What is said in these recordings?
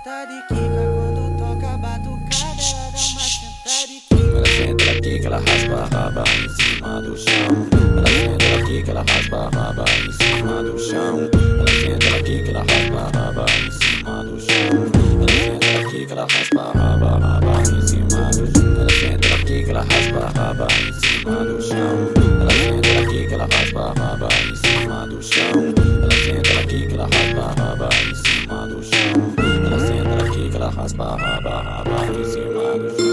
sentada e quica. Quando toca batucada, ela dá uma sentada e quica. Ela senta, ela quica, ela raspa a raba em cima do chão. Ela senta, ela quica, ela raspa a raba em cima do chão. Ela senta, ela quica, ela raspa a raba em cima do chão. Ela senta, ela quica, ela raspa a raba, raba em cima do chão. Ela senta, ela quica, ela raspa a raba em cima do chão. Em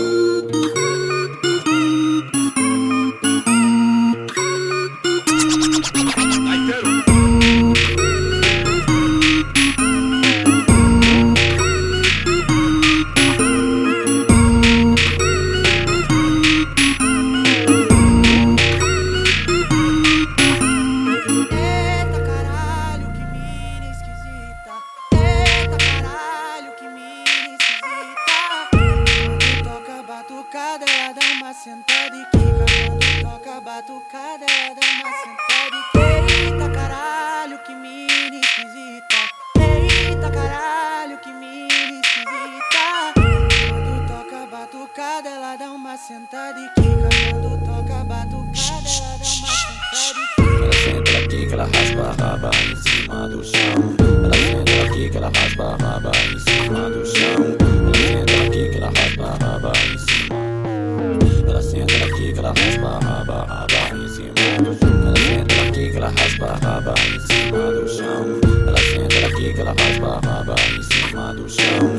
dá uma sentada e quica. Quando toca batucada, ela dá uma sentada e quica. Eita caralho, que mina esquisita. Eita caralho, que mina esquisita. Quando toca batucada, ela dá uma sentada e quica. Quando toca batucada, ela dá uma sentada e quica. Ela senta, ela quica, ela raspa a raba em cima do chão. Ela senta, ela quica, ela raspa a raba em cima do chão. Ela raspa raba, raba em cima do chão. Ela senta, ela quica, ela raspa raba em cima do chão. Ela senta, ela quica, ela raspa raba em cima do chão.